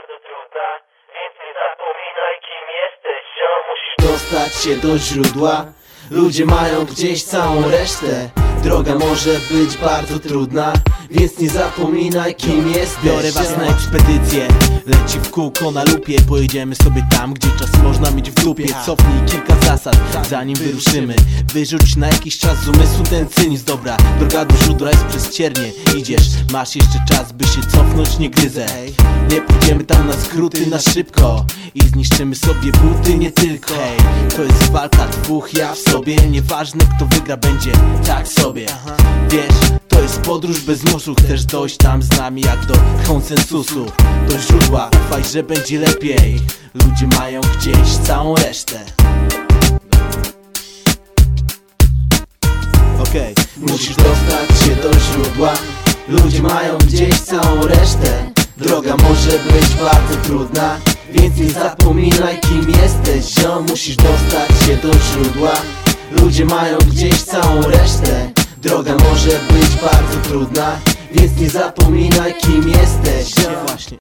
bardzo trudna. Więc nie zapominaj kim jesteś, ziom Musisz Dostać się do źródła. Ludzie mają gdzieś całą resztę. Droga może być bardzo trudna Więc nie zapominaj kim jesteś. Biorę was na ekspedycję Leci w kółko na lupie Pojedziemy sobie tam, gdzie czas w dupie Cofnij kilka zasad, zanim wyruszymy. Wyrzuć na jakiś czas z umysłu ten cynizm. Dobra, droga do źródła jest przez ciernie. Idziesz, masz jeszcze czas, by się cofnąć, nie gryzę. Nie pójdziemy tam na skróty na szybko. I zniszczymy sobie buty, nie tylko. Hej, to jest walka dwóch ja w sobie. Nieważne kto wygra, będzie tak sobie. Wiesz, to jest podróż bez nóżu Chcesz dojść tam z nami jak do konsensusu. Do źródła, ufaj, że będzie lepiej Ludzie mają gdzieś całą resztę. Okej, Musisz dostać się do źródła. Ludzie mają gdzieś całą resztę. Droga może być bardzo trudna. Więc nie zapominaj kim jesteś Ziom, musisz dostać się do źródła. Ludzie mają gdzieś całą resztę. Droga może być bardzo trudna. Więc nie zapominaj kim jesteś właśnie